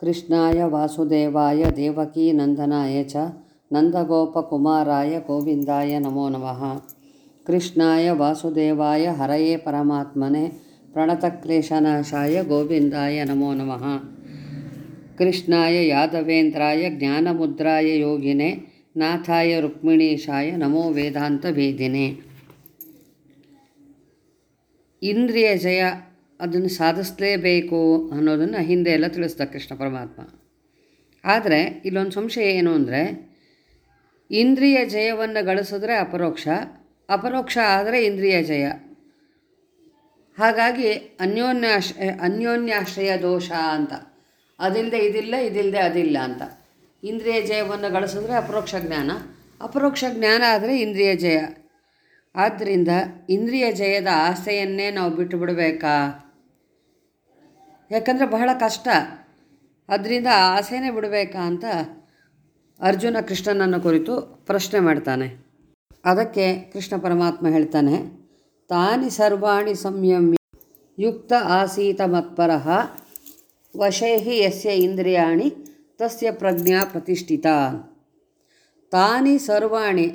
ಕೃಷ್ಣಾಯ ವಾಸುದೇವಾಯ ದೇವಕೀನಂದನಾಯ ಚ ನಂದಗೋಪಕುಮಾರಾಯ ಗೋವಿಂದಾಯ ನಮೋ ನಮಃ. ಕೃಷ್ಣಾಯ ವಾಸುದೇವಾಯ ಹರಯೇ ಪರಮಾತ್ಮನೆ ಪ್ರಣತಕ್ಲೇಶನಾಶಾಯ ಗೋವಿಂದಾಯ ನಮೋ ನಮಃ. ಕೃಷ್ಣಾಯ ಯಾದವೇಂದ್ರಾಯ ಜ್ಞಾನಮುದ್ರಾಯ ಯೋಗಿನೇ ನಾಥಾಯ ರುಕ್ಮಿಣೀಶಾಯ ನಮೋ ವೇದಾಂತ ವೇದಿನೇ. ಇಂದ್ರಿಯ ಜಯ ಅದನ್ನು ಸಾಧಿಸಲೇಬೇಕು ಅನ್ನೋದನ್ನು ಹಿಂದೆ ಎಲ್ಲ ತಿಳಿಸ್ದ ಕೃಷ್ಣ ಪರಮಾತ್ಮ. ಆದರೆ ಇಲ್ಲೊಂದು ಸಂಶಯ ಏನು ಅಂದರೆ, ಇಂದ್ರಿಯ ಜಯವನ್ನು ಗಳಿಸಿದ್ರೆ ಅಪರೋಕ್ಷ ಅಪರೋಕ್ಷ ಆದರೆ ಇಂದ್ರಿಯ ಜಯ. ಹಾಗಾಗಿ ಅನ್ಯೋನ್ಯಾಶ್ರಯ ಅನ್ಯೋನ್ಯಾಶ್ರಯ ದೋಷ ಅಂತ. ಅದಿಲ್ಲದೆ ಇದಿಲ್ಲ ಇದಿಲ್ಲದೆ ಅದಿಲ್ಲ ಅಂತ. ಇಂದ್ರಿಯ ಜಯವನ್ನು ಗಳಿಸಿದ್ರೆ ಅಪರೋಕ್ಷ ಜ್ಞಾನ ಅಪರೋಕ್ಷ ಜ್ಞಾನ ಆದರೆ ಇಂದ್ರಿಯ ಜಯ. ಆದ್ದರಿಂದ ಇಂದ್ರಿಯ ಜಯದ ಆಸೆಯನ್ನೇ ನಾವು ಬಿಟ್ಟು ಬಿಡಬೇಕಾ? ಯಾಕಂದರೆ ಬಹಳ ಕಷ್ಟ. ಅದರಿಂದ ಆಸೆನೇ ಬಿಡಬೇಕಾ ಅಂತ ಅರ್ಜುನ ಕೃಷ್ಣನನ್ನು ಕುರಿತು ಪ್ರಶ್ನೆ ಮಾಡ್ತಾನೆ. ಅದಕ್ಕೆ ಕೃಷ್ಣ ಪರಮಾತ್ಮ ಹೇಳ್ತಾನೆ, ತಾನಿ ಸರ್ವಾಣಿ ಸಂಯಮ್ಯ ಯುಕ್ತ ಆಸೀತ ಮತ್ಪರ ವಶೈಹಿ ಯಸ್ಯ ಇಂದ್ರಿಯಾಣಿ ತಸ್ಯ ಪ್ರಜ್ಞಾ ಪ್ರತಿಷ್ಠಿತ. ತಾನಿ ಸರ್ವಾಣಿ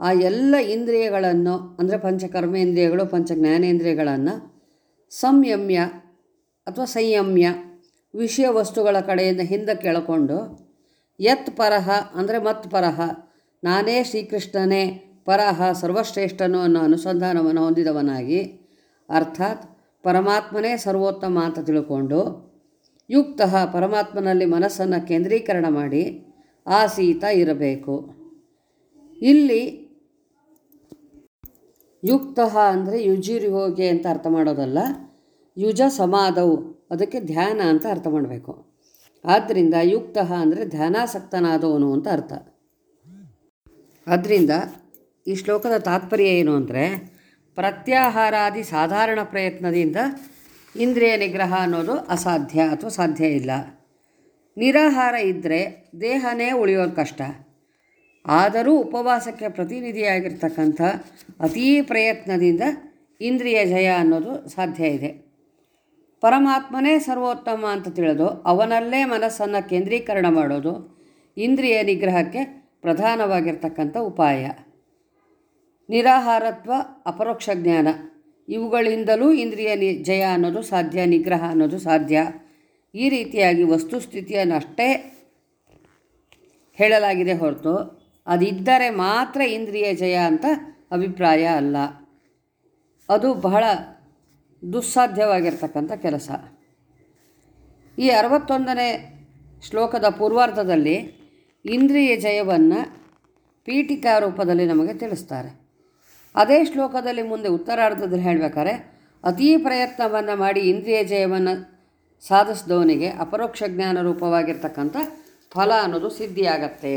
ಆ ಎಲ್ಲ ಇಂದ್ರಿಯಗಳನ್ನು, ಅಂದರೆ ಪಂಚಕರ್ಮೇಂದ್ರಿಯಗಳು ಪಂಚ ಜ್ಞಾನೇಂದ್ರಿಯಗಳನ್ನು ಸಂಯಮ್ಯ ಅಥವಾ ಸಂಯಮ್ಯ ವಿಷಯ ವಸ್ತುಗಳ ಕಡೆಯಿಂದ ಹಿಂದೆ ಎಳ್ಕೊಂಡು ಯತ್ ಪರಹ ಅಂದರೆ ಮತ್ ಪರಹ, ನಾನೇ ಶ್ರೀಕೃಷ್ಣನೇ, ಪರಹ ಸರ್ವಶ್ರೇಷ್ಠನು ಅನ್ನೋ ಅನುಸಂಧಾನವನ್ನು ಹೊಂದಿದವನಾಗಿ, ಅರ್ಥಾತ್ ಪರಮಾತ್ಮನೇ ಸರ್ವೋತ್ತಮ ಅಂತ ತಿಳ್ಕೊಂಡು, ಯುಕ್ತ ಪರಮಾತ್ಮನಲ್ಲಿ ಮನಸ್ಸನ್ನು ಕೇಂದ್ರೀಕರಣ ಮಾಡಿ ಆಸೀತ ಇರಬೇಕು. ಇಲ್ಲಿ ಯುಕ್ತ ಅಂದರೆ ಯುಜಿರಿ ಹೋಗಿ ಅಂತ ಅರ್ಥ ಮಾಡೋದಲ್ಲ ಯುಜ ಸಮಾಧವು ಅದಕ್ಕೆ ಧ್ಯಾನ ಅಂತ ಅರ್ಥ ಮಾಡಬೇಕು. ಆದ್ದರಿಂದ ಯುಕ್ತ ಅಂದರೆ ಧ್ಯಾನಾಸಕ್ತನಾದವನು ಅಂತ ಅರ್ಥ. ಆದ್ದರಿಂದ ಈ ಶ್ಲೋಕದ ತಾತ್ಪರ್ಯ ಏನು ಅಂದರೆ ಪ್ರತ್ಯಾಹಾರಾದಿ ಸಾಧಾರಣ ಪ್ರಯತ್ನದಿಂದ ಇಂದ್ರಿಯ ನಿಗ್ರಹ ಅನ್ನೋದು ಅಸಾಧ್ಯ ಅಥವಾ ಸಾಧ್ಯ ಇಲ್ಲ. ನಿರಾಹಾರ ಇದ್ದರೆ ದೇಹನೇ ಉಳಿಯೋದು ಕಷ್ಟ. ಆದರೂ ಉಪವಾಸಕ್ಕೆ ಪ್ರತಿನಿಧಿಯಾಗಿರ್ತಕ್ಕಂಥ ಅತೀ ಪ್ರಯತ್ನದಿಂದ ಇಂದ್ರಿಯ ಜಯ ಅನ್ನೋದು ಸಾಧ್ಯ ಇದೆ. ಪರಮಾತ್ಮನೇ ಸರ್ವೋತ್ತಮ ಅಂತ ತಿಳಿದು ಅವನಲ್ಲೇ ಮನಸ್ಸನ್ನು ಕೇಂದ್ರೀಕರಣ ಮಾಡೋದು ಇಂದ್ರಿಯ ನಿಗ್ರಹಕ್ಕೆ ಪ್ರಧಾನವಾಗಿರ್ತಕ್ಕಂಥ ಉಪಾಯ. ನಿರಾಹಾರತ್ವ, ಅಪರೋಕ್ಷ ಜ್ಞಾನ. ಇವುಗಳಿಂದಲೂ ಇಂದ್ರಿಯ ನಿ, ಜಯ ಅನ್ನೋದು ಸಾಧ್ಯ, ನಿಗ್ರಹ ಅನ್ನೋದು ಸಾಧ್ಯ. ಈ ರೀತಿಯಾಗಿ ವಸ್ತುಸ್ಥಿತಿಯನ್ನು ಅಷ್ಟೇ ಹೇಳಲಾಗಿದೆ ಹೊರತು ಅದಿದ್ದರೆ ಮಾತ್ರ ಇಂದ್ರಿಯ ಜಯ ಅಂತ ಅಭಿಪ್ರಾಯ ಅಲ್ಲ. ಅದು ಬಹಳ ದುಸ್ಸಾಧ್ಯವಾಗಿರ್ತಕ್ಕಂಥ ಕೆಲಸ. ಈ ಅರವತ್ತೊಂದನೇ ಶ್ಲೋಕದ ಪೂರ್ವಾರ್ಧದಲ್ಲಿ ಇಂದ್ರಿಯ ಜಯವನ್ನು ಪೀಠಿಕಾ ರೂಪದಲ್ಲಿ ನಮಗೆ ತಿಳಿಸ್ತಾರೆ. ಅದೇ ಶ್ಲೋಕದಲ್ಲಿ ಮುಂದೆ ಉತ್ತರಾರ್ಧದಲ್ಲಿ ಹೇಳಬೇಕಾರೆ ಅತೀ ಪ್ರಯತ್ನವನ್ನು ಮಾಡಿ ಇಂದ್ರಿಯ ಜಯವನ್ನು ಸಾಧಿಸಿದವನಿಗೆ ಅಪರೋಕ್ಷ ಜ್ಞಾನ ರೂಪವಾಗಿರ್ತಕ್ಕಂಥ ಫಲ ಅನ್ನೋದು ಸಿದ್ಧಿಯಾಗತ್ತೆ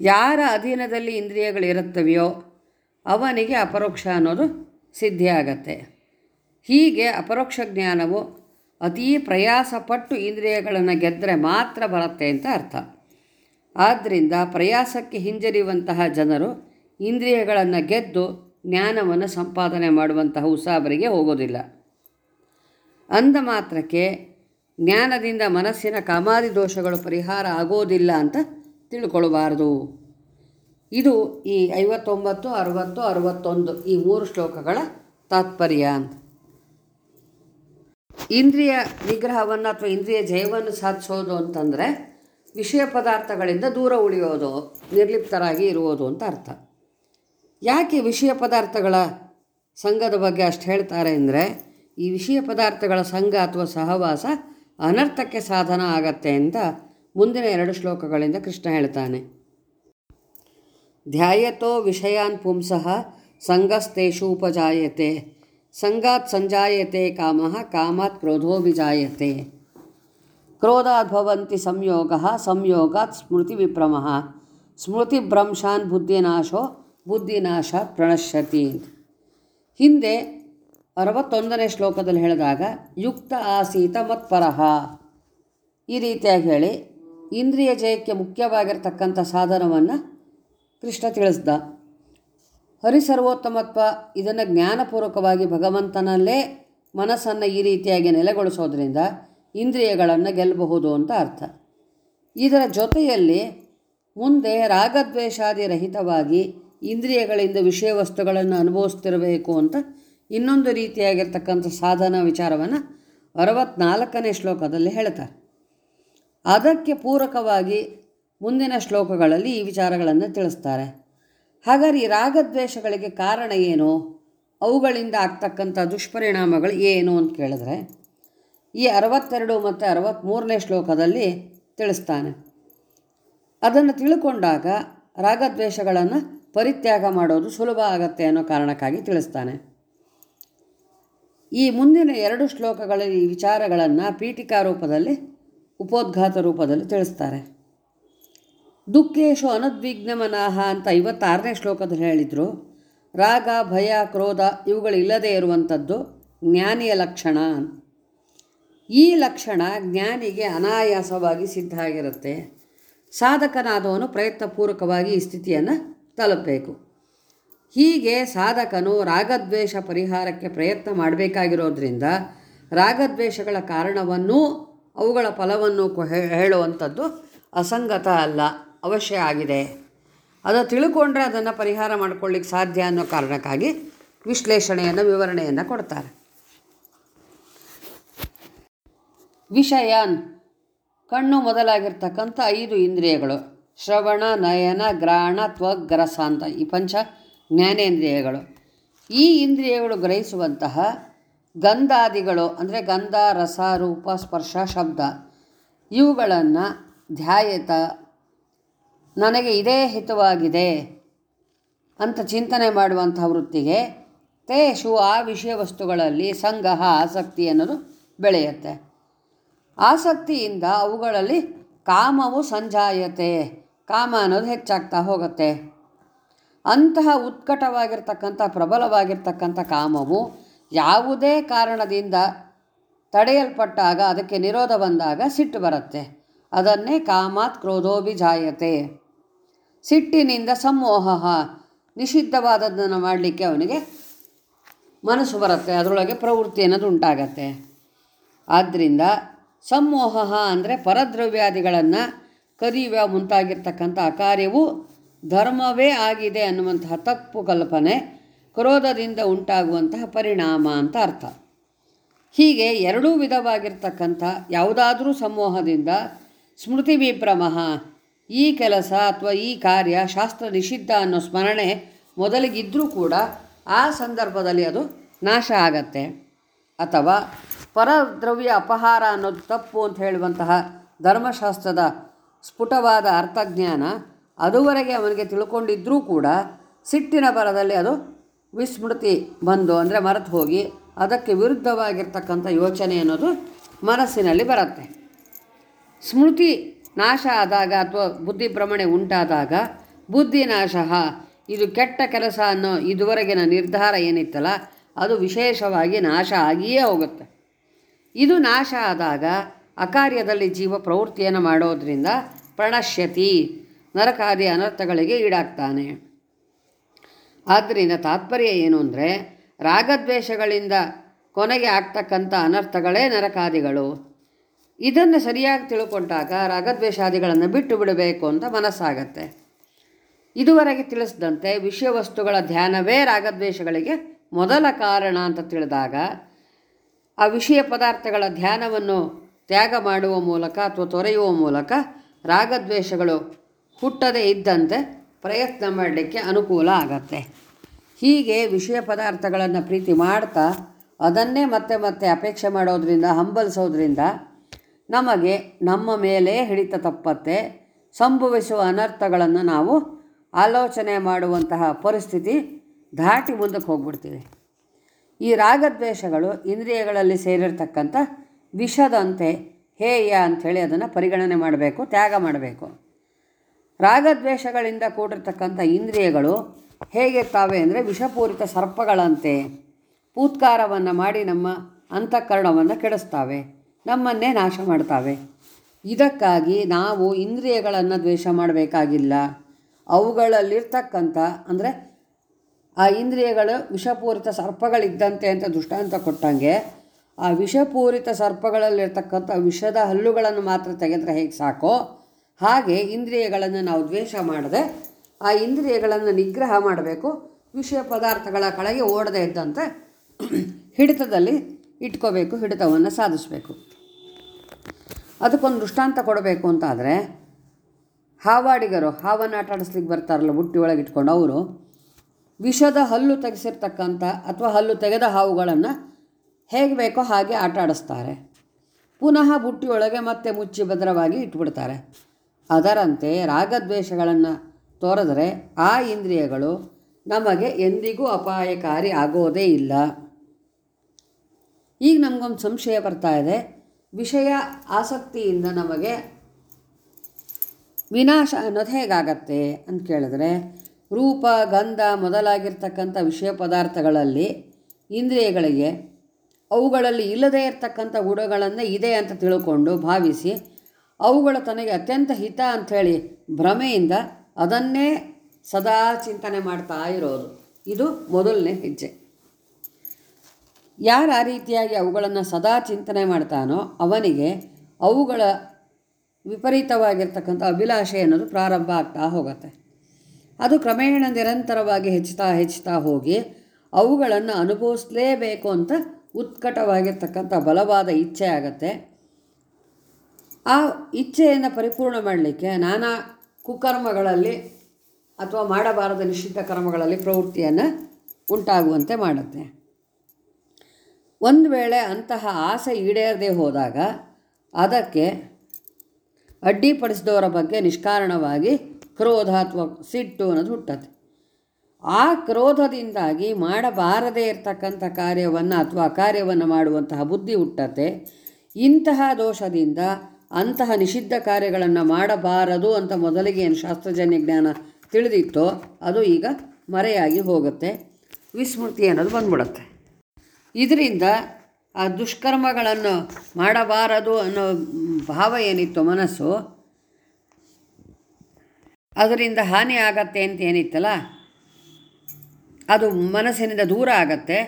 ಯಾರ ಅಧೀನದಲ್ಲಿ ಇಂದ್ರಿಯಗಳಿರುತ್ತವೆಯೋ ಅವನಿಗೆ ಅಪರೋಕ್ಷ ಅನ್ನೋದು ಸಿದ್ಧಿಯಾಗತ್ತೆ. ಹೀಗೆ ಅಪರೋಕ್ಷ ಜ್ಞಾನವು ಅತೀ ಪ್ರಯಾಸಪಟ್ಟು ಇಂದ್ರಿಯಗಳನ್ನು ಗೆದ್ದರೆ ಮಾತ್ರ ಬರುತ್ತೆ ಅಂತ ಅರ್ಥ. ಆದ್ದರಿಂದ ಪ್ರಯಾಸಕ್ಕೆ ಹಿಂಜರಿಯುವಂತಹ ಜನರು ಇಂದ್ರಿಯಗಳನ್ನು ಗೆದ್ದು ಜ್ಞಾನವನ್ನು ಸಂಪಾದನೆ ಮಾಡುವಂತಹ ಉಸಾಬರಿಗೆ ಹೋಗೋದಿಲ್ಲ. ಅಂದ ಮಾತ್ರಕ್ಕೆ ಜ್ಞಾನದಿಂದ ಮನಸ್ಸಿನ ಕಾಮಾದಿ ದೋಷಗಳು ಪರಿಹಾರ ಆಗೋದಿಲ್ಲ ಅಂತ ತಿಳ್ಕೊಳ್ಬಾರ್ದು. ಇದು ಈ ಐವತ್ತೊಂಬತ್ತು, ಅರವತ್ತು, ಅರವತ್ತೊಂದು ಈ ಮೂರು ಶ್ಲೋಕಗಳ ತಾತ್ಪರ್ಯ. ಅಂತ ಇಂದ್ರಿಯ ನಿಗ್ರಹವನ್ನು ಅಥವಾ ಇಂದ್ರಿಯ ಜಯವನ್ನು ಸಾಧಿಸೋದು ಅಂತಂದರೆ ವಿಷಯ ಪದಾರ್ಥಗಳಿಂದ ದೂರ ಉಳಿಯೋದು, ನಿರ್ಲಿಪ್ತರಾಗಿ ಇರುವುದು ಅಂತ ಅರ್ಥ. ಯಾಕೆ ವಿಷಯ ಪದಾರ್ಥಗಳ ಸಂಘದ ಬಗ್ಗೆ ಅಷ್ಟು ಹೇಳ್ತಾರೆ ಅಂದರೆ, ಈ ವಿಷಯ ಪದಾರ್ಥಗಳ ಸಂಘ ಅಥವಾ ಸಹವಾಸ ಅನರ್ಥಕ್ಕೆ ಸಾಧನ ಆಗತ್ತೆ ಅಂತ ಮುಂದಿನ ಎರಡು ಶ್ಲೋಕಗಳಿಂದ ಕೃಷ್ಣ ಹೇಳ್ತಾನೆ. ಧ್ಯಾಯತೋ ವಿಷಯಾನ್ ಪುಂಸಃ ಸಂಘಸ್ತೇಶು ಉಪಜಾಯತೆ. ಸಂಗಾತ್ ಸಂಜಾಯತೆ, ಕಾಮ ಕಾಮಾತ್ ಕ್ರೋಧೋ ವಿಜಾಯತೆ. ಕ್ರೋಧಾತ್ ಭವಂತಿ ಸಂಯೋಗ, ಸಂಯೋಗಾತ್ ಸ್ಮೃತಿ ವಿಭ್ರಮ. ಸ್ಮೃತಿಭ್ರಂಶಾನ್ ಬುದ್ಧಿನಾಶೋ ಬುದ್ಧಿನಾಶಾತ್ ಪ್ರಣಶ್ಯತಿ ಹಿಂದೆ ಅರವತ್ತೊಂದನೇ ಶ್ಲೋಕದಲ್ಲಿ ಹೇಳಿದಾಗ, ಯುಕ್ತ ಆಸೀತ ಮತ್ಪರಹ ಈ ರೀತಿಯಾಗಿ ಹೇಳಿ, ಇಂದ್ರಿಯ ಜಯಕ್ಕೆ ಮುಖ್ಯವಾಗಿರ್ತಕ್ಕಂಥ ಸಾಧನವನ್ನು ಕೃಷ್ಣ ತಿಳಿಸ್ದ. ಹರಿಸರ್ವೋತ್ತಮತ್ವ ಇದನ್ನು ಜ್ಞಾನಪೂರ್ವಕವಾಗಿ ಭಗವಂತನಲ್ಲೇ ಮನಸ್ಸನ್ನು ಈ ರೀತಿಯಾಗಿ ನೆಲೆಗೊಳಿಸೋದ್ರಿಂದ ಇಂದ್ರಿಯಗಳನ್ನು ಗೆಲ್ಲಬಹುದು ಅಂತ ಅರ್ಥ. ಇದರ ಜೊತೆಯಲ್ಲಿ ಮುಂದೆ ರಾಗದ್ವೇಷಾದಿ ರಹಿತವಾಗಿ ಇಂದ್ರಿಯಗಳಿಂದ ವಿಷಯ ವಸ್ತುಗಳನ್ನು ಅನುಭವಿಸ್ತಿರಬೇಕು ಅಂತ ಇನ್ನೊಂದು ರೀತಿಯಾಗಿರ್ತಕ್ಕಂಥ ಸಾಧನ ವಿಚಾರವನ್ನು ಅರವತ್ನಾಲ್ಕನೇ ಶ್ಲೋಕದಲ್ಲಿ ಹೇಳ್ತಾರೆ. ಅದಕ್ಕೆ ಪೂರಕವಾಗಿ ಮುಂದಿನ ಶ್ಲೋಕಗಳಲ್ಲಿ ಈ ವಿಚಾರಗಳನ್ನು ತಿಳಿಸ್ತಾರೆ. ಹಾಗಾದ್ರೆ ಈ ರಾಗದ್ವೇಷಗಳಿಗೆ ಕಾರಣ ಏನು? ಅವುಗಳಿಂದ ಆಗ್ತಕ್ಕಂಥ ದುಷ್ಪರಿಣಾಮಗಳು ಏನು ಅಂತ ಕೇಳಿದ್ರೆ ಈ ಅರವತ್ತೆರಡು ಮತ್ತು ಅರವತ್ತ್ಮೂರನೇ ಶ್ಲೋಕದಲ್ಲಿ ತಿಳಿಸ್ತಾನೆ. ಅದನ್ನು ತಿಳ್ಕೊಂಡಾಗ ರಾಗದ್ವೇಷಗಳನ್ನು ಪರಿತ್ಯಾಗ ಮಾಡೋದು ಸುಲಭ ಆಗತ್ತೆ ಅನ್ನೋ ಕಾರಣಕ್ಕಾಗಿ ತಿಳಿಸ್ತಾನೆ. ಈ ಮುಂದಿನ ಎರಡು ಶ್ಲೋಕಗಳಲ್ಲಿ ಈ ವಿಚಾರಗಳನ್ನು ಪೀಠಿಕಾ ರೂಪದಲ್ಲಿ, ಉಪೋದ್ಘಾತ ರೂಪದಲ್ಲಿ ತಿಳಿಸ್ತಾರೆ. ದುಃಖೇಶು ಅನದ್ವಿಗ್ನಮನಾಹ ಅಂತ ಐವತ್ತಾರನೇ ಶ್ಲೋಕದಲ್ಲಿ ಹೇಳಿದರು. ರಾಗ, ಭಯ, ಕ್ರೋಧ ಇವುಗಳಿಲ್ಲದೆ ಇರುವಂಥದ್ದು ಜ್ಞಾನಿಯ ಲಕ್ಷಣ ಈ ಲಕ್ಷಣ ಜ್ಞಾನಿಗೆ ಅನಾಯಾಸವಾಗಿ ಸಿದ್ಧ ಆಗಿರುತ್ತೆ. ಸಾಧಕನಾದವನು ಪ್ರಯತ್ನಪೂರ್ವಕವಾಗಿ ಈ ಸ್ಥಿತಿಯನ್ನು ತಲುಪಬೇಕು. ಹೀಗೆ ಸಾಧಕನು ರಾಗದ್ವೇಷ ಪರಿಹಾರಕ್ಕೆ ಪ್ರಯತ್ನ ಮಾಡಬೇಕಾಗಿರೋದ್ರಿಂದ ರಾಗದ್ವೇಷಗಳ ಕಾರಣವನ್ನೂ ಅವುಗಳ ಫಲವನ್ನು ಹೇಳುವಂಥದ್ದು ಅಸಂಗತ ಅಲ್ಲ. ಅವಶ್ಯ ಆಗಿದೆ. ಅದು ತಿಳ್ಕೊಂಡ್ರೆ ಅದನ್ನು ಪರಿಹಾರ ಮಾಡ್ಕೊಳ್ಳಿಕ್ಕೆ ಸಾಧ್ಯ ಅನ್ನೋ ಕಾರಣಕ್ಕಾಗಿ ವಿಶ್ಲೇಷಣೆಯನ್ನು, ವಿವರಣೆಯನ್ನು ಕೊಡ್ತಾರೆ. ವಿಷಯಾನ್, ಕಣ್ಣು ಮೊದಲಾಗಿರ್ತಕ್ಕಂಥ ಐದು ಇಂದ್ರಿಯಗಳು, ಶ್ರವಣ, ನಯನ, ಗ್ರಹಣ ತ್ವಗ್ರಸ ಅಂತ ಈ ಪಂಚ ಜ್ಞಾನೇಂದ್ರಿಯಗಳು. ಈ ಇಂದ್ರಿಯಗಳು ಗ್ರಹಿಸುವಂತಹ ಗಂಧಾದಿಗಳು, ಅಂದರೆ ಗಂಧ, ರಸ, ರೂಪ, ಸ್ಪರ್ಶ, ಶಬ್ದ, ಇವುಗಳನ್ನು ಧ್ಯಾಯತ ನನಗೆ ಇದೇ ಹಿತವಾಗಿದೆ ಅಂತ ಚಿಂತನೆ ಮಾಡುವಂಥ ವೃತ್ತಿಗೆ ತೇಷು ಆ ವಿಷಯ ವಸ್ತುಗಳಲ್ಲಿ ಸಂಗಹ, ಆಸಕ್ತಿ ಅನ್ನೋದು ಬೆಳೆಯುತ್ತೆ. ಆಸಕ್ತಿಯಿಂದ ಅವುಗಳಲ್ಲಿ ಕಾಮವು ಸಂಜಾಯತೆ. ಕಾಮ ಅನ್ನೋದು ಹೆಚ್ಚಾಗ್ತಾ ಹೋಗುತ್ತೆ. ಅಂತಹ ಉತ್ಕಟವಾಗಿರ್ತಕ್ಕಂಥ, ಪ್ರಬಲವಾಗಿರ್ತಕ್ಕಂಥ ಕಾಮವು ಯಾವುದೇ ಕಾರಣದಿಂದ ತಡೆಯಲ್ಪಟ್ಟಾಗ, ಅದಕ್ಕೆ ನಿರೋಧ ಬಂದಾಗ ಸಿಟ್ಟು ಬರುತ್ತೆ. ಅದನ್ನೇ ಕಾಮಾತ್ ಕ್ರೋಧೋಭಿಜಾಯತೆ. ಸಿಟ್ಟಿನಿಂದ ಸಮೋಹ ನಿಷಿದ್ಧವಾದದ್ದನ್ನು ಮಾಡಲಿಕ್ಕೆ ಅವನಿಗೆ ಮನಸ್ಸು ಬರುತ್ತೆ. ಅದರೊಳಗೆ ಪ್ರವೃತ್ತಿ ಅನ್ನೋದು ಉಂಟಾಗತ್ತೆ. ಆದ್ದರಿಂದ ಸಮೋಹ ಅಂದರೆ ಪರದ್ರವ್ಯಾದಿಗಳನ್ನು ಕದಿಯುವ ಮುಂತಾಗಿರ್ತಕ್ಕಂಥ ಕಾರ್ಯವು ಧರ್ಮವೇ ಆಗಿದೆ ಅನ್ನುವಂತಹ ತಪ್ಪು ಕಲ್ಪನೆ ಕ್ರೋಧದಿಂದ ಉಂಟಾಗುವಂತಹ ಪರಿಣಾಮ ಅಂತ ಅರ್ಥ. ಹೀಗೆ ಎರಡೂ ವಿಧವಾಗಿರ್ತಕ್ಕಂಥ ಯಾವುದಾದರೂ ಸಮೂಹದಿಂದ ಸ್ಮೃತಿ ವಿಭ್ರಮಃ ಈ ಕೆಲಸ ಅಥವಾ ಈ ಕಾರ್ಯ ಶಾಸ್ತ್ರ ನಿಷಿದ್ಧ ಅನ್ನೋ ಸ್ಮರಣೆ ಮೊದಲಿಗಿದ್ದರೂ ಕೂಡ ಆ ಸಂದರ್ಭದಲ್ಲಿ ಅದು ನಾಶ ಆಗತ್ತೆ. ಅಥವಾ ಪರದ್ರವ್ಯ ಅಪಹಾರ ಅನ್ನೋದು ತಪ್ಪು ಅಂತ ಹೇಳುವಂತಹ ಧರ್ಮಶಾಸ್ತ್ರದ ಸ್ಫುಟವಾದ ಅರ್ಥಜ್ಞಾನ ಅದುವರೆಗೆ ಅವನಿಗೆ ತಿಳ್ಕೊಂಡಿದ್ದರೂ ಕೂಡ ಸಿಟ್ಟಿನ ಬರದಲ್ಲಿ ಅದು ವಿಸ್ಮೃತಿ ಬಂದು ಅಂದರೆ ಮರೆತು ಹೋಗಿ ಅದಕ್ಕೆ ವಿರುದ್ಧವಾಗಿರ್ತಕ್ಕಂಥ ಯೋಚನೆ ಅನ್ನೋದು ಮನಸ್ಸಿನಲ್ಲಿ ಬರುತ್ತೆ. ಸ್ಮೃತಿ ನಾಶ ಆದಾಗ ಅಥವಾ ಬುದ್ಧಿಭ್ರಮಣೆ ಉಂಟಾದಾಗ ಬುದ್ಧಿ ನಾಶ. ಇದು ಕೆಟ್ಟ ಕೆಲಸ ಅನ್ನೋ ಇದುವರೆಗಿನ ನಿರ್ಧಾರ ಏನಿತ್ತಲ್ಲ, ಅದು ವಿಶೇಷವಾಗಿ ನಾಶ ಆಗಿಯೇ ಹೋಗುತ್ತೆ. ಇದು ನಾಶ ಆದಾಗ ಅಕಾರ್ಯದಲ್ಲಿ ಜೀವ ಪ್ರವೃತ್ತಿಯನ್ನು ಮಾಡೋದರಿಂದ ಪ್ರಣಶ್ಯತಿ, ನರಕಾದಿ ಅನರ್ಥಗಳಿಗೆ ಈಡಾಗ್ತಾನೆ. ಆದ್ದರಿಂದ ತಾತ್ಪರ್ಯ ಏನು ಅಂದರೆ, ರಾಗದ್ವೇಷಗಳಿಂದ ಕೊನೆಗೆ ಆಗ್ತಕ್ಕಂಥ ಅನರ್ಥಗಳೇ ನರಕಾದಿಗಳು. ಇದನ್ನು ಸರಿಯಾಗಿ ತಿಳ್ಕೊಂಡಾಗ ರಾಗದ್ವೇಷಾದಿಗಳನ್ನು ಬಿಟ್ಟು ಬಿಡಬೇಕು ಅಂತ ಮನಸ್ಸಾಗತ್ತೆ. ಇದುವರೆಗೆ ತಿಳಿಸಿದಂತೆ ವಿಷಯ ವಸ್ತುಗಳ ಧ್ಯಾನವೇ ರಾಗದ್ವೇಷಗಳಿಗೆ ಮೊದಲ ಕಾರಣ ಅಂತ ತಿಳಿದಾಗ ಆ ವಿಷಯ ಪದಾರ್ಥಗಳ ಧ್ಯಾನವನ್ನು ತ್ಯಾಗ ಮಾಡುವ ಮೂಲಕ ಅಥವಾ ತೊರೆಯುವ ಮೂಲಕ ರಾಗದ್ವೇಷಗಳು ಹುಟ್ಟದೇ ಇದ್ದಂತೆ ಪ್ರಯತ್ನ ಮಾಡಲಿಕ್ಕೆ ಅನುಕೂಲ ಆಗತ್ತೆ. ಹೀಗೆ ವಿಷಯ ಪದಾರ್ಥಗಳನ್ನು ಪ್ರೀತಿ ಮಾಡ್ತಾ ಅದನ್ನೇ ಮತ್ತೆ ಮತ್ತೆ ಅಪೇಕ್ಷೆ ಮಾಡೋದರಿಂದ, ಹಂಬಲಿಸೋದ್ರಿಂದ ನಮಗೆ ನಮ್ಮ ಮೇಲೆ ಹಿಡಿತ ತಪ್ಪತ್ತೆ. ಸಂಭವಿಸುವ ಅನರ್ಥಗಳನ್ನು ನಾವು ಆಲೋಚನೆ ಮಾಡುವಂತಹ ಪರಿಸ್ಥಿತಿ ದಾಟಿ ಮುಂದಕ್ಕೆ ಹೋಗ್ಬಿಡ್ತೀವಿ. ಈ ರಾಗದ್ವೇಷಗಳು ಇಂದ್ರಿಯಗಳಲ್ಲಿ ಸೇರಿರ್ತಕ್ಕಂಥ ವಿಷದಂತೆ ಹೇಯ ಅಂಥೇಳಿ ಅದನ್ನು ಪರಿಗಣನೆ ಮಾಡಬೇಕು, ತ್ಯಾಗ ಮಾಡಬೇಕು. ರಾಗದ್ವೇಷಗಳಿಂದ ಕೂಡಿರ್ತಕ್ಕಂಥ ಇಂದ್ರಿಯಗಳು ಹೇಗಿರ್ತಾವೆ ಅಂದರೆ ವಿಷಪೂರಿತ ಸರ್ಪಗಳಂತೆ, ಪೂತ್ಕಾರವನ್ನು ಮಾಡಿ ನಮ್ಮ ಅಂತಃಕರಣವನ್ನು ಕೆಡಿಸ್ತಾವೆ. ನಮ್ಮನ್ನೇ ನಾಶ ಮಾಡ್ತಾವೆ. ಇದಕ್ಕಾಗಿ ನಾವು ಇಂದ್ರಿಯಗಳನ್ನು ದ್ವೇಷ ಮಾಡಬೇಕಾಗಿಲ್ಲ. ಅವುಗಳಲ್ಲಿರ್ತಕ್ಕಂಥ, ಅಂದರೆ ಆ ಇಂದ್ರಿಯಗಳು ವಿಷಪೂರಿತ ಸರ್ಪಗಳಿದ್ದಂತೆ ಅಂತ ದೃಷ್ಟಾಂತ ಕೊಟ್ಟಂಗೆ, ಆ ವಿಷಪೂರಿತ ಸರ್ಪಗಳಲ್ಲಿರ್ತಕ್ಕಂಥ ವಿಷದ ಹಲ್ಲುಗಳನ್ನು ಮಾತ್ರ ತೆಗೆದ್ರೆ ಹೇಗೆ ಸಾಕೋ? ಹಾಗೆ ಇಂದ್ರಿಯಗಳನ್ನು ನಾವು ದ್ವೇಷ ಮಾಡದೆ, ಆ ಇಂದ್ರಿಯಗಳನ್ನು ನಿಗ್ರಹ ಮಾಡಬೇಕು. ವಿಷಯ ಪದಾರ್ಥಗಳ ಕಳೆಗೆ ಓಡದೇ ಇದ್ದಂತೆ ಹಿಡಿತದಲ್ಲಿ ಇಟ್ಕೋಬೇಕು, ಹಿಡಿತವನ್ನು ಸಾಧಿಸಬೇಕು. ಅದಕ್ಕೊಂದು ದೃಷ್ಟಾಂತ ಕೊಡಬೇಕು ಅಂತಾದರೆ, ಹಾವಾಡಿಗರು, ಹಾವನ್ನು ಆಟ ಆಡಿಸ್ಲಿಕ್ಕೆ ಬರ್ತಾರಲ್ಲ ಬುಟ್ಟಿ ಒಳಗೆ ಇಟ್ಕೊಂಡು, ಅವರು ವಿಷದ ಹಲ್ಲು ತೆಗೆಸಿರ್ತಕ್ಕಂಥ ಅಥವಾ ಹಲ್ಲು ತೆಗೆದ ಹಾವುಗಳನ್ನು ಹೇಗೆ ಬೇಕೋ ಹಾಗೆ ಆಟ ಆಡಿಸ್ತಾರೆ ಪುನಃ ಬುಟ್ಟಿಯೊಳಗೆ ಮತ್ತೆ ಮುಚ್ಚಿ ಭದ್ರವಾಗಿ ಇಟ್ಬಿಡ್ತಾರೆ. ಅದರಂತೆ ರಾಗದ್ವೇಷಗಳನ್ನು ತೋರೆದರೆ ಆ ಇಂದ್ರಿಯಗಳು ನಮಗೆ ಎಂದಿಗೂ ಅಪಾಯಕಾರಿ ಆಗೋದೇ ಇಲ್ಲ. ಈಗ ನಮಗೊಂದು ಸಂಶಯ ಬರ್ತಾ ಇದೆ. ವಿಷಯ ಆಸಕ್ತಿಯಿಂದ ನಮಗೆ ವಿನಾಶ ಅನ್ನೋದು ಹೇಗಾಗತ್ತೆ ಅಂತ ಕೇಳಿದ್ರೆ, ರೂಪ, ಗಂಧ ಮೊದಲಾಗಿರ್ತಕ್ಕಂಥ ವಿಷಯ ಪದಾರ್ಥಗಳಲ್ಲಿ ಇಂದ್ರಿಯಗಳಿಗೆ ಅವುಗಳಲ್ಲಿ ಇಲ್ಲದೇ ಇರತಕ್ಕಂಥ ಗುಣಗಳನ್ನು ಇದೆ ಅಂತ ತಿಳ್ಕೊಂಡು ಭಾವಿಸಿ, ಅವುಗಳು ತನಗೆ ಅತ್ಯಂತ ಹಿತ ಅಂಥೇಳಿ ಭ್ರಮೆಯಿಂದ ಅದನ್ನೇ ಸದಾ ಚಿಂತನೆ ಮಾಡ್ತಾ ಇರೋದು. ಇದು ಮೊದಲನೇ ಹೆಜ್ಜೆ. ಯಾರು ಆ ರೀತಿಯಾಗಿ ಅವುಗಳನ್ನು ಸದಾ ಚಿಂತನೆ ಮಾಡ್ತಾನೋ ಅವನಿಗೆ ಅವುಗಳ ವಿಪರೀತವಾಗಿರ್ತಕ್ಕಂಥ ಅಭಿಲಾಷೆ ಅನ್ನೋದು ಪ್ರಾರಂಭ ಆಗ್ತಾ ಹೋಗುತ್ತೆ. ಅದು ಕ್ರಮೇಣ ನಿರಂತರವಾಗಿ ಹೆಚ್ಚುತ್ತಾ ಹೆಚ್ಚುತ್ತಾ ಹೋಗಿ ಅವುಗಳನ್ನು ಅನುಭವಿಸಲೇಬೇಕು ಅಂತ ಉತ್ಕಟವಾಗಿರ್ತಕ್ಕಂಥ ಬಲವಾದ ಇಚ್ಛೆ ಆಗತ್ತೆ. ಆ ಇಚ್ಛೆಯನ್ನು ಪರಿಪೂರ್ಣ ಮಾಡಲಿಕ್ಕೆ ನಾನಾ ಕುಕರ್ಮಗಳಲ್ಲಿ ಅಥವಾ ಮಾಡಬಾರದ ನಿಷಿದ್ಧ ಕರ್ಮಗಳಲ್ಲಿ ಪ್ರವೃತ್ತಿಯನ್ನು ಉಂಟಾಗುವಂತೆ ಮಾಡುತ್ತೆ. ಒಂದು ವೇಳೆ ಅಂತಹ ಆಸೆ ಈಡೇರದೇ ಹೋದಾಗ ಅದಕ್ಕೆ ಅಡ್ಡಿಪಡಿಸಿದವರ ಬಗ್ಗೆ ನಿಷ್ಕಾರಣವಾಗಿ ಕ್ರೋಧ ಅಥವಾ ಸಿಟ್ಟು ಅನ್ನೋದು ಹುಟ್ಟತ್ತೆ. ಆ ಕ್ರೋಧದಿಂದಾಗಿ ಮಾಡಬಾರದೇ ಇರತಕ್ಕಂಥ ಕಾರ್ಯವನ್ನು ಅಥವಾ ಕಾರ್ಯವನ್ನು ಮಾಡುವಂತಹ ಬುದ್ಧಿ ಹುಟ್ಟತ್ತೆ. ಇಂತಹ ದೋಷದಿಂದ ಅಂತಹ ನಿಷಿದ್ಧ ಕಾರ್ಯಗಳನ್ನು ಮಾಡಬಾರದು ಅಂತ ಮೊದಲಿಗೆ ಏನು ಶಾಸ್ತ್ರಜನ್ಯ ಜ್ಞಾನ ತಿಳಿದಿತ್ತೋ ಅದು ಈಗ ಮರೆಯಾಗಿ ಹೋಗುತ್ತೆ. ವಿಸ್ಮೃತಿ ಅನ್ನೋದು ಬಂದ್ಬಿಡುತ್ತೆ. ಇದರಿಂದ ಆ ದುಷ್ಕರ್ಮಗಳನ್ನು ಮಾಡಬಾರದು ಅನ್ನೋ ಭಾವ ಏನಿತ್ತು ಮನಸ್ಸು, ಅದರಿಂದ ಹಾನಿ ಆಗತ್ತೆ ಅಂತ ಏನಿತ್ತಲ್ಲ, ಅದು ಮನಸ್ಸಿನಿಂದ ದೂರ ಆಗತ್ತೆ,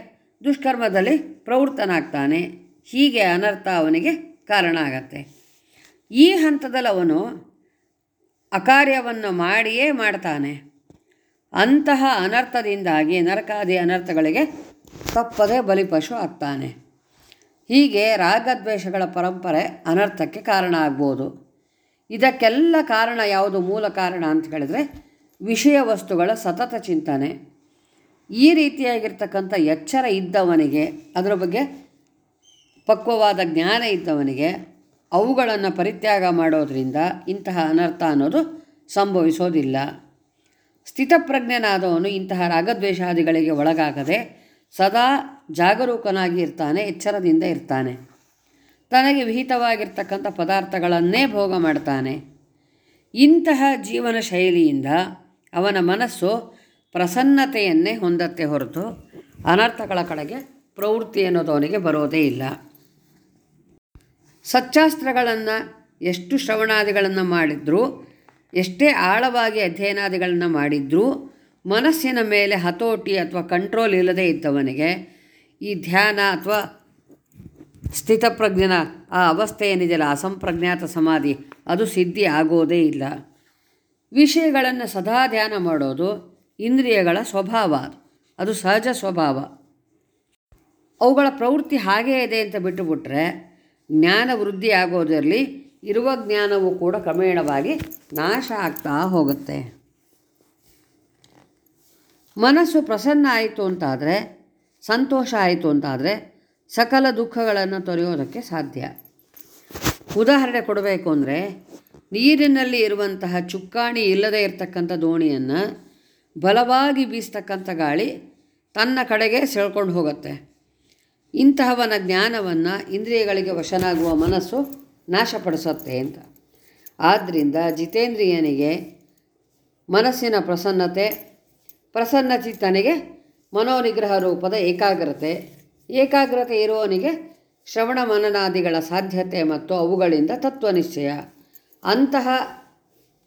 ದುಷ್ಕರ್ಮದಲ್ಲಿ ಪ್ರವೃತ್ತನಾಗ್ತಾನೆ, ಹೀಗೆ ಅನರ್ಥ ಅವನಿಗೆ ಕಾರಣ ಆಗತ್ತೆ. ಈ ಹಂತದಲ್ಲಿ ಅವನು ಅಕಾರ್ಯವನ್ನು ಮಾಡಿಯೇ ಮಾಡ್ತಾನೆ. ಅಂತಹ ಅನರ್ಥದಿಂದಾಗಿ, ನರಕಾದಿ ಅನರ್ಥಗಳಿಗೆ ತಪ್ಪದೆ ಬಲಿಪಶು ಆಗ್ತಾನೆ. ಹೀಗೆ ರಾಗದ್ವೇಷಗಳ ಪರಂಪರೆ ಅನರ್ಥಕ್ಕೆ ಕಾರಣ ಆಗ್ಬೋದು. ಇದಕ್ಕೆಲ್ಲ ಕಾರಣ ಯಾವುದು? ಮೂಲ ಕಾರಣ ಅಂತ ಹೇಳಿದರೆ ವಿಷಯ ವಸ್ತುಗಳ ಸತತ ಚಿಂತನೆ. ಈ ರೀತಿಯಾಗಿರ್ತಕ್ಕಂಥ ಎಚ್ಚರ ಇದ್ದವನಿಗೆ, ಅದರ ಬಗ್ಗೆ ಪಕ್ವವಾದ ಜ್ಞಾನ ಇದ್ದವನಿಗೆ ಅವುಗಳನ್ನು ಪರಿತ್ಯಾಗ ಮಾಡೋದರಿಂದ ಇಂತಹ ಅನರ್ಥ ಅನ್ನೋದು ಸಂಭವಿಸೋದಿಲ್ಲ. ಸ್ಥಿತಪ್ರಜ್ಞನಾದವನು ಇಂತಹ ರಾಗದ್ವೇಷಾದಿಗಳಿಗೆ ಒಳಗಾಗದೆ ಸದಾ ಜಾಗರೂಕನಾಗಿ ಇರ್ತಾನೆ, ಎಚ್ಚರದಿಂದ ಇರ್ತಾನೆ. ತನಗೆ ವಿಹಿತವಾಗಿರ್ತಕ್ಕಂಥ ಪದಾರ್ಥಗಳನ್ನೇ ಭೋಗ ಮಾಡ್ತಾನೆ. ಇಂತಹ ಜೀವನ ಶೈಲಿಯಿಂದ ಅವನ ಮನಸ್ಸು ಪ್ರಸನ್ನತೆಯನ್ನೇ ಹೊಂದತ್ತೆ ಹೊರತು ಅನರ್ಥಗಳ ಕಡೆಗೆ ಪ್ರವೃತ್ತಿ ಅನ್ನೋದು ಅವನಿಗೆ ಬರೋದೇ ಇಲ್ಲ. ಸಚ್ಚಾಸ್ತ್ರಗಳನ್ನು ಎಷ್ಟು ಶ್ರವಣಾದಿಗಳನ್ನು ಮಾಡಿದ್ರೂ, ಎಷ್ಟೇ ಆಳವಾಗಿ ಅಧ್ಯಯನಾದಿಗಳನ್ನು ಮಾಡಿದ್ರೂ ಮನಸ್ಸಿನ ಮೇಲೆ ಹತೋಟಿ ಅಥವಾ ಕಂಟ್ರೋಲ್ ಇಲ್ಲದೆ ಇದ್ದವನಿಗೆ ಈ ಧ್ಯಾನ ಅಥವಾ ಸ್ಥಿತಪ್ರಜ್ಞನ ಆ ಅವಸ್ಥೆ ಏನಿದೆಯಲ್ಲ, ಅಸಂಪ್ರಜ್ಞಾತ ಸಮಾಧಿ, ಅದು ಸಿದ್ಧಿ ಆಗೋದೇ ಇಲ್ಲ. ವಿಷಯಗಳನ್ನು ಸದಾ ಧ್ಯಾನ ಮಾಡೋದು ಇಂದ್ರಿಯಗಳ ಸ್ವಭಾವ ಅದು. ಸಹಜ ಸ್ವಭಾವ. ಅವುಗಳ ಪ್ರವೃತ್ತಿ ಹಾಗೇ ಇದೆ ಅಂತ ಬಿಟ್ಟುಬಿಟ್ರೆ ಜ್ಞಾನ ವೃದ್ಧಿ ಆಗೋದರಲ್ಲಿ ಇರುವ ಜ್ಞಾನವು ಕೂಡ ಕ್ರಮೇಣವಾಗಿ ನಾಶ ಆಗ್ತಾ ಹೋಗುತ್ತೆ. ಮನಸ್ಸು ಪ್ರಸನ್ನ ಆಯಿತು ಅಂತಾದರೆ, ಸಂತೋಷ ಆಯಿತು ಅಂತಾದರೆ ಸಕಲ ದುಃಖಗಳನ್ನು ತೊರೆಯೋದಕ್ಕೆ ಸಾಧ್ಯ. ಉದಾಹರಣೆ ಕೊಡಬೇಕು ಅಂದರೆ, ನೀರಿನಲ್ಲಿ ಇರುವಂತಹ ಚುಕ್ಕಾಣಿ ಇಲ್ಲದೇ ಇರತಕ್ಕಂಥ ದೋಣಿಯನ್ನು ಬಲವಾಗಿ ಬೀಸ್ತಕ್ಕಂಥ ಗಾಳಿ ತನ್ನ ಕಡೆಗೆ ಸೆಳ್ಕೊಂಡು ಹೋಗುತ್ತೆ. ಇಂತಹವನ ಜ್ಞಾನವನ್ನು ಇಂದ್ರಿಯಗಳಿಗೆ ವಶನಾಗುವ ಮನಸ್ಸು ನಾಶಪಡಿಸುತ್ತೆ ಅಂತ. ಆದ್ದರಿಂದ ಜಿತೇಂದ್ರಿಯನಿಗೆ ಮನಸ್ಸಿನ ಪ್ರಸನ್ನತೆ ಪ್ರಸನ್ನ ಚಿತ್ತನಿಗೆ ಮನೋನಿಗ್ರಹ ರೂಪದ ಏಕಾಗ್ರತೆ. ಏಕಾಗ್ರತೆ ಇರುವವನಿಗೆ ಶ್ರವಣ ಮನನಾದಿಗಳ ಸಾಧ್ಯತೆ ಮತ್ತು ಅವುಗಳಿಂದ ತತ್ವನಿಶ್ಚಯ. ಅಂತಹ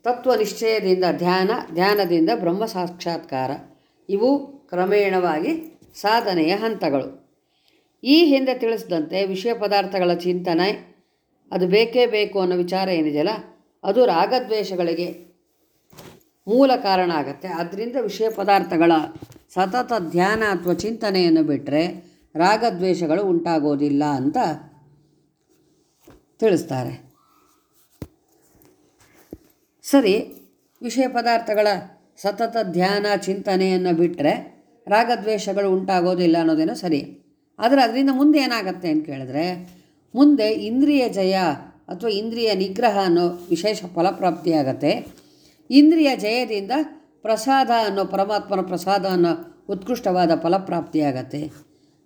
ತತ್ವನಿಶ್ಚಯದಿಂದ ಧ್ಯಾನ, ಧ್ಯಾನದಿಂದ ಬ್ರಹ್ಮ ಸಾಕ್ಷಾತ್ಕಾರ. ಇವು ಕ್ರಮೇಣವಾಗಿ ಸಾಧನೆಯ ಹಂತಗಳು. ಈ ಹಿಂದೆ ತಿಳಿಸಿದಂತೆ ವಿಷಯ ಪದಾರ್ಥಗಳ ಚಿಂತನೆ, ಅದು ಬೇಕೇ ಬೇಕು ಅನ್ನೋ ವಿಚಾರ ಏನಿದೆಯಲ್ಲ, ಅದು ರಾಗದ್ವೇಷಗಳಿಗೆ ಮೂಲ ಕಾರಣ ಆಗುತ್ತೆ. ಅದರಿಂದ ವಿಷಯ ಪದಾರ್ಥಗಳ ಸತತ ಧ್ಯಾನ ಅಥವಾ ಚಿಂತನೆಯನ್ನು ಬಿಟ್ಟರೆ ರಾಗದ್ವೇಷಗಳು ಉಂಟಾಗೋದಿಲ್ಲ ಅಂತ ತಿಳಿಸ್ತಾರೆ. ಸರಿ, ವಿಷಯ ಪದಾರ್ಥಗಳ ಸತತ ಧ್ಯಾನ ಚಿಂತನೆಯನ್ನು ಬಿಟ್ಟರೆ ರಾಗದ್ವೇಷಗಳು ಉಂಟಾಗೋದಿಲ್ಲ ಅನ್ನೋದೇನೋ ಸರಿ. ಆದರೆ ಅದರಿಂದ ಮುಂದೆ ಏನಾಗುತ್ತೆ ಅಂತ ಕೇಳಿದ್ರೆ, ಮುಂದೆ ಇಂದ್ರಿಯ ಜಯ ಅಥವಾ ಇಂದ್ರಿಯ ನಿಗ್ರಹ ಅನ್ನೋ ವಿಶೇಷ ಫಲಪ್ರಾಪ್ತಿಯಾಗತ್ತೆ ಇಂದ್ರಿಯ ಜಯದಿಂದ ಪ್ರಸಾದ ಅನ್ನೋ ಪರಮಾತ್ಮನ ಪ್ರಸಾದ ಅನ್ನೋ ಉತ್ಕೃಷ್ಟವಾದ ಫಲಪ್ರಾಪ್ತಿಯಾಗತ್ತೆ.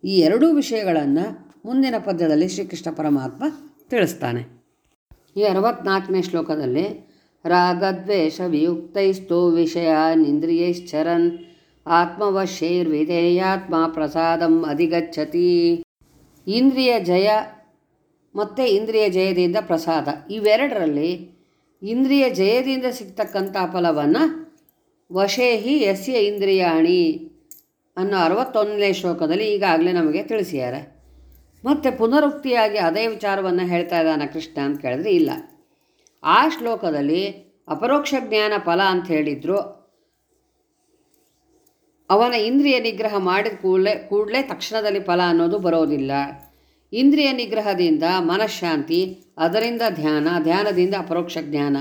ಈ ಎರಡೂ ವಿಷಯಗಳನ್ನು ಮುಂದಿನ ಪದ್ಯದಲ್ಲಿ ಶ್ರೀಕೃಷ್ಣ ಪರಮಾತ್ಮ ತಿಳಿಸ್ತಾನೆ. ಈ ಅರವತ್ನಾಲ್ಕನೇ ಶ್ಲೋಕದಲ್ಲಿ, ರಾಗದ್ವೇಷ ವಿಯುಕ್ತೈಸ್ತು ವಿಷಯಾನಿಂದ್ರಿಯೈಶ್ಚರನ್ ಆತ್ಮವಶ್ಯೈರ್ವಿಧೇಯಾತ್ಮ ಪ್ರಸಾದಂ ಅಧಿಗಚ್ಚತಿ. ಇಂದ್ರಿಯ ಜಯ ಮತ್ತು ಇಂದ್ರಿಯ ಜಯದಿಂದ ಪ್ರಸಾದ. ಇವೆರಡರಲ್ಲಿ ಇಂದ್ರಿಯ ಜಯದಿಂದ ಸಿಗ್ತಕ್ಕಂಥ ಫಲವನ್ನು ವಶೇಹಿ ಯಸ್ಯ ಇಂದ್ರಿಯಾಣಿ ಅನ್ನೋ ಅರವತ್ತೊಂದನೇ ಶ್ಲೋಕದಲ್ಲಿ ಈಗಾಗಲೇ ನಮಗೆ ತಿಳಿಸಿದ್ದಾರೆ. ಮತ್ತು ಪುನರುಕ್ತಿಯಾಗಿ ಅದೇ ವಿಚಾರವನ್ನು ಹೇಳ್ತಾ ಇದ್ದಾನೆ ಕೃಷ್ಣ ಅಂತ ಕೇಳಿದ್ರೆ ಇಲ್ಲ. ಆ ಶ್ಲೋಕದಲ್ಲಿ ಅಪರೋಕ್ಷ ಜ್ಞಾನ ಫಲ ಅಂತ ಹೇಳಿದ್ರು. ಅವನ ಇಂದ್ರಿಯ ನಿಗ್ರಹ ಮಾಡಿದ ಕೂಡಲೇ ಕೂಡಲೇ ತಕ್ಷಣದಲ್ಲಿ ಫಲ ಅನ್ನೋದು ಬರೋದಿಲ್ಲ. ಇಂದ್ರಿಯ ನಿಗ್ರಹದಿಂದ ಮನಃಶಾಂತಿ, ಅದರಿಂದ ಧ್ಯಾನ, ಧ್ಯಾನದಿಂದ ಅಪರೋಕ್ಷ ಜ್ಞಾನ.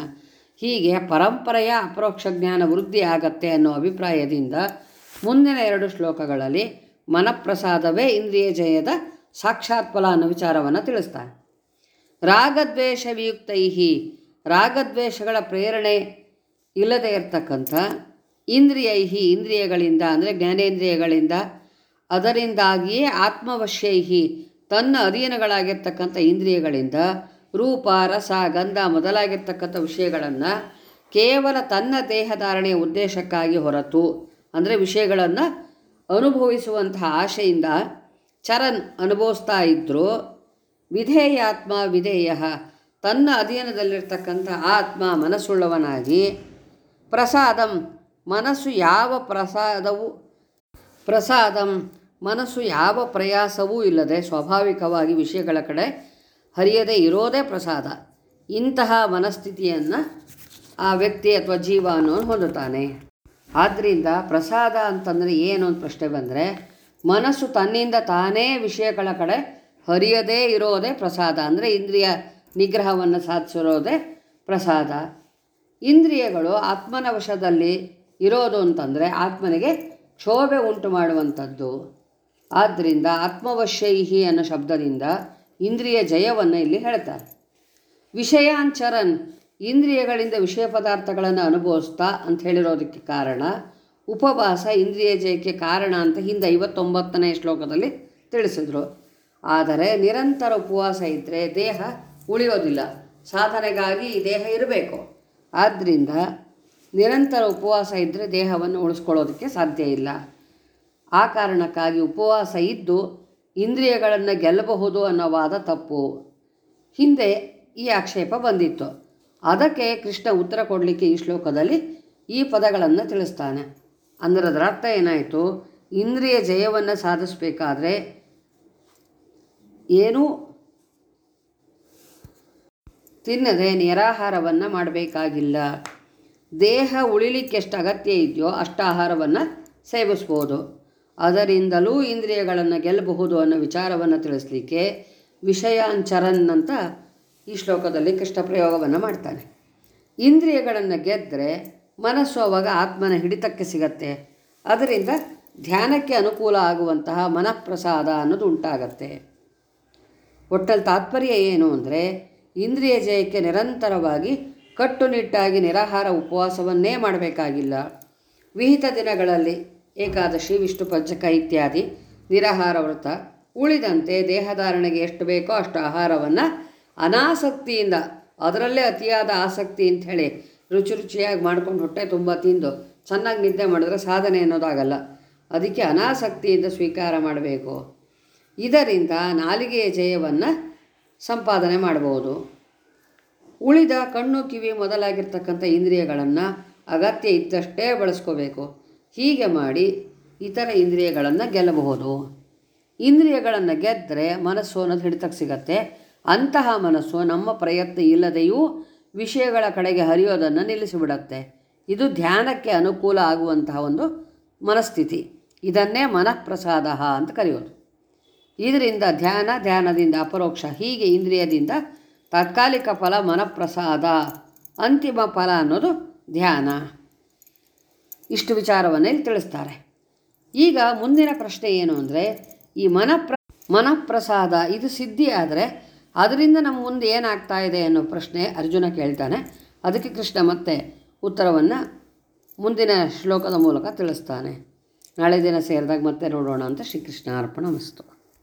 ಹೀಗೆ ಪರಂಪರೆಯ ಅಪರೋಕ್ಷ ಜ್ಞಾನ ವೃದ್ಧಿ ಆಗತ್ತೆ ಅನ್ನೋ ಅಭಿಪ್ರಾಯದಿಂದ ಮುಂದಿನ ಎರಡು ಶ್ಲೋಕಗಳಲ್ಲಿ ಮನಃಪ್ರಸಾದವೇ ಇಂದ್ರಿಯ ಜಯದ ಸಾಕ್ಷಾತ್ ಫಲ ಅನ್ನೋ ವಿಚಾರವನ್ನು ತಿಳಿಸ್ತಾರೆ ರಾಗದ್ವೇಷ ವಿಯುಕ್ತೈಹಿ ರಾಗದ್ವೇಷಗಳ ಪ್ರೇರಣೆ ಇಲ್ಲದೆ ಇರತಕ್ಕಂಥ ಇಂದ್ರಿಯೈಹಿ, ಇಂದ್ರಿಯಗಳಿಂದ, ಅಂದರೆ ಜ್ಞಾನೇಂದ್ರಿಯಗಳಿಂದ, ಅದರಿಂದಾಗಿಯೇ ಆತ್ಮವಶ್ಯೈಹಿ ತನ್ನ ಅಧೀನಗಳಾಗಿರ್ತಕ್ಕಂಥ ಇಂದ್ರಿಯಗಳಿಂದ ರೂಪ, ರಸ, ಗಂಧ ಮೊದಲಾಗಿರ್ತಕ್ಕಂಥ ವಿಷಯಗಳನ್ನು ಕೇವಲ ತನ್ನ ದೇಹಧಾರಣೆಯ ಉದ್ದೇಶಕ್ಕಾಗಿ ಹೊರತು, ಅಂದರೆ ವಿಷಯಗಳನ್ನು ಅನುಭವಿಸುವಂತಹ ಆಶೆಯಿಂದ ಚರನ್ ಅನುಭವಿಸ್ತಾ ಇದ್ದರೂ ವಿಧೇಯಾತ್ಮ ವಿಧೇಯ, ತನ್ನ ಅಧೀನದಲ್ಲಿರ್ತಕ್ಕಂಥ ಆತ್ಮ ಮನಸ್ಸುಳ್ಳವನಾಗಿ, ಪ್ರಸಾದಂ ಮನಸ್ಸು ಯಾವ ಪ್ರಸಾದವು, ಪ್ರಸಾದಂ ಮನಸ್ಸು ಯಾವ ಪ್ರಯಾಸವೂ ಇಲ್ಲದೆ ಸ್ವಾಭಾವಿಕವಾಗಿ ವಿಷಯಗಳ ಕಡೆ ಹರಿಯದೇ ಇರೋದೇ ಪ್ರಸಾದ. ಇಂತಹ ಮನಸ್ಥಿತಿಯನ್ನು ಆ ವ್ಯಕ್ತಿ ಅಥವಾ ಜೀವ ಅನ್ನೋನು ಹೊಂದುತ್ತಾನೆ. ಆದ್ದರಿಂದ ಪ್ರಸಾದ ಅಂತಂದರೆ ಏನು ಅಂತ ಪ್ರಶ್ನೆ ಬಂದರೆ, ಮನಸ್ಸು ತನ್ನಿಂದ ತಾನೇ ವಿಷಯಗಳ ಕಡೆ ಹರಿಯದೇ ಇರೋದೇ ಪ್ರಸಾದ. ಅಂದರೆ ಇಂದ್ರಿಯ ನಿಗ್ರಹವನ್ನು ಸಾಧಿಸಿರೋದೇ ಪ್ರಸಾದ. ಇಂದ್ರಿಯಗಳು ಆತ್ಮನ ವಶದಲ್ಲಿ ಇರೋದು ಅಂತಂದರೆ ಆತ್ಮನಿಗೆ ಕ್ಷೋಭೆ ಉಂಟು ಮಾಡುವಂಥದ್ದು. ಆದ್ದರಿಂದ ಆತ್ಮವಶೈಹಿ ಅನ್ನೋ ಶಬ್ದದಿಂದ ಇಂದ್ರಿಯ ಜಯವನ್ನು ಇಲ್ಲಿ ಹೇಳ್ತಾರೆ. ವಿಷಯಾಂಚರನ್ ಇಂದ್ರಿಯಗಳಿಂದ ವಿಷಯ ಪದಾರ್ಥಗಳನ್ನು ಅನುಭವಿಸ್ತಾ ಅಂತ ಹೇಳಿರೋದಕ್ಕೆ ಕಾರಣ ಉಪವಾಸ ಇಂದ್ರಿಯ ಜಯಕ್ಕೆ ಕಾರಣ ಅಂತ ಹಿಂದೆ ಐವತ್ತೊಂಬತ್ತನೇ ಶ್ಲೋಕದಲ್ಲಿ ತಿಳಿಸಿದ್ರು. ಆದರೆ ನಿರಂತರ ಉಪವಾಸ ಇದ್ದರೆ ದೇಹ ಉಳಿಯೋದಿಲ್ಲ. ಸಾಧನೆಗಾಗಿ ಈ ದೇಹ ಇರಬೇಕು. ಆದ್ದರಿಂದ ನಿರಂತರ ಉಪವಾಸ ಇದ್ದರೆ ದೇಹವನ್ನು ಉಳಿಸ್ಕೊಳ್ಳೋದಕ್ಕೆ ಸಾಧ್ಯ ಇಲ್ಲ. ಆ ಕಾರಣಕ್ಕಾಗಿ ಉಪವಾಸ ಇದ್ದು ಇಂದ್ರಿಯಗಳನ್ನು ಗೆಲ್ಲಬಹುದು ಅನ್ನೋ ವಾದ ತಪ್ಪು. ಹಿಂದೆ ಈ ಆಕ್ಷೇಪ ಬಂದಿತ್ತು. ಅದಕ್ಕೆ ಕೃಷ್ಣ ಉತ್ತರ ಕೊಡಲಿಕ್ಕೆ ಈ ಶ್ಲೋಕದಲ್ಲಿ ಈ ಪದಗಳನ್ನು ತಿಳಿಸ್ತಾನೆ. ಅಂದರೆ ಅದರ ಅರ್ಥ ಏನಾಯಿತು? ಇಂದ್ರಿಯ ಜಯವನ್ನು ಸಾಧಿಸಬೇಕಾದ್ರೆ ಏನೂ? ತಿನ್ನದೆ ನಿರಾಹಾರವನ್ನು ಮಾಡಬೇಕಾಗಿಲ್ಲ. ದೇಹ ಉಳಿಲಿಕ್ಕೆ ಎಷ್ಟು ಅಗತ್ಯ ಇದೆಯೋ ಅಷ್ಟು ಆಹಾರವನ್ನು ಸೇವಿಸ್ಬೋದು. ಅದರಿಂದಲೂ ಇಂದ್ರಿಯಗಳನ್ನು ಗೆಲ್ಲಬಹುದು ಅನ್ನೋ ವಿಚಾರವನ್ನು ತಿಳಿಸ್ಲಿಕ್ಕೆ ವಿಷಯಾಂಚರನ್ ಅಂತ ಈ ಶ್ಲೋಕದಲ್ಲಿ ಕೃಷ್ಣ ಪ್ರಯೋಗವನ್ನು ಮಾಡ್ತಾನೆ. ಇಂದ್ರಿಯಗಳನ್ನು ಗೆದ್ದರೆ ಮನಸ್ಸು ಅವಾಗ ಆತ್ಮನ ಹಿಡಿತಕ್ಕೆ ಸಿಗತ್ತೆ. ಅದರಿಂದ ಧ್ಯಾನಕ್ಕೆ ಅನುಕೂಲ ಆಗುವಂತಹ ಮನಃಪ್ರಸಾದ ಅನ್ನೋದು ಉಂಟಾಗತ್ತೆ. ಒಟ್ಟಲ್ಲಿ ತಾತ್ಪರ್ಯ ಏನು ಅಂದರೆ ಇಂದ್ರಿಯ ಜಯಕ್ಕೆ ನಿರಂತರವಾಗಿ ಕಟ್ಟುನಿಟ್ಟಾಗಿ ನಿರಾಹಾರ ಉಪವಾಸವನ್ನೇ ಮಾಡಬೇಕಾಗಿಲ್ಲ. ವಿಹಿತ ದಿನಗಳಲ್ಲಿ ಏಕಾದಶಿ, ವಿಷ್ಣು ಪಂಚಕ ಇತ್ಯಾದಿ, ನಿರಾಹಾರ ವ್ರತ. ಉಳಿದಂತೆ ದೇಹಧಾರಣೆಗೆ ಎಷ್ಟು ಬೇಕೋ ಅಷ್ಟು ಆಹಾರವನ್ನು ಅನಾಸಕ್ತಿಯಿಂದ, ಅದರಲ್ಲೇ ಅತಿಯಾದ ಆಸಕ್ತಿ ಅಂಥೇಳಿ ರುಚಿ ರುಚಿಯಾಗಿ ಮಾಡ್ಕೊಂಡು ಹೊಟ್ಟೆ ತುಂಬ ತಿಂದು ಚೆನ್ನಾಗಿ ನಿದ್ದೆ ಮಾಡಿದ್ರೆ ಸಾಧನೆ ಅನ್ನೋದಾಗಲ್ಲ. ಅದಕ್ಕೆ ಅನಾಸಕ್ತಿಯಿಂದ ಸ್ವೀಕಾರ ಮಾಡಬೇಕು. ಇದರಿಂದ ನಾಲಿಗೆಯ ಜಯವನ್ನು ಸಂಪಾದನೆ ಮಾಡಬಹುದು ಉಳಿದ ಕಣ್ಣು ಕಿವಿ ಮೊದಲಾಗಿರ್ತಕ್ಕಂಥ ಇಂದ್ರಿಯಗಳನ್ನು ಅಗತ್ಯ ಇದ್ದಷ್ಟೇ ಬಳಸ್ಕೋಬೇಕು. ಹೀಗೆ ಮಾಡಿ ಇತರ ಇಂದ್ರಿಯಗಳನ್ನು ಗೆಲ್ಲಬಹುದು. ಇಂದ್ರಿಯಗಳನ್ನು ಗೆದ್ದರೆ ಮನಸ್ಸು ಅನ್ನೋದು ಹಿಡಿತಕ್ಕೆ ಸಿಗತ್ತೆ. ಅಂತಹ ಮನಸ್ಸು ನಮ್ಮ ಪ್ರಯತ್ನ ಇಲ್ಲದೆಯೂ ವಿಷಯಗಳ ಕಡೆಗೆ ಹರಿಯೋದನ್ನು ನಿಲ್ಲಿಸಿಬಿಡತ್ತೆ. ಇದು ಧ್ಯಾನಕ್ಕೆ ಅನುಕೂಲ ಆಗುವಂತಹ ಒಂದು ಮನಸ್ಥಿತಿ. ಇದನ್ನೇ ಮನಃಪ್ರಸಾದ ಅಂತ ಕರೆಯೋದು. ಇದರಿಂದ ಧ್ಯಾನ, ಧ್ಯಾನದಿಂದ ಅಪರೋಕ್ಷ, ಹೀಗೆ ಇಂದ್ರಿಯದಿಂದ ತಾತ್ಕಾಲಿಕ ಫಲ ಮನಃಪ್ರಸಾದ, ಅಂತಿಮ ಫಲ ಅನ್ನೋದು ಧ್ಯಾನ. ಇಷ್ಟು ವಿಚಾರವನ್ನು ಇಲ್ಲಿ ತಿಳಿಸ್ತಾರೆ. ಈಗ ಮುಂದಿನ ಪ್ರಶ್ನೆ ಏನು ಅಂದರೆ, ಈ ಮನಪ್ರ, ಮನಪ್ರಸಾದ ಇದು ಸಿದ್ಧಿ ಆದರೆ ಅದರಿಂದ ನಮ್ಮ ಮುಂದೆ ಏನಾಗ್ತಾ ಇದೆ ಅನ್ನೋ ಪ್ರಶ್ನೆ ಅರ್ಜುನ ಕೇಳ್ತಾನೆ. ಅದಕ್ಕೆ ಕೃಷ್ಣ ಮತ್ತೆ ಉತ್ತರವನ್ನು ಮುಂದಿನ ಶ್ಲೋಕದ ಮೂಲಕ ತಿಳಿಸ್ತಾನೆ. ನಾಳೆ ದಿನ ಸೇರಿದಾಗ ಮತ್ತೆ ನೋಡೋಣ ಅಂತ ಶ್ರೀಕೃಷ್ಣ ಅರ್ಪಣ ಮಸ್ತು.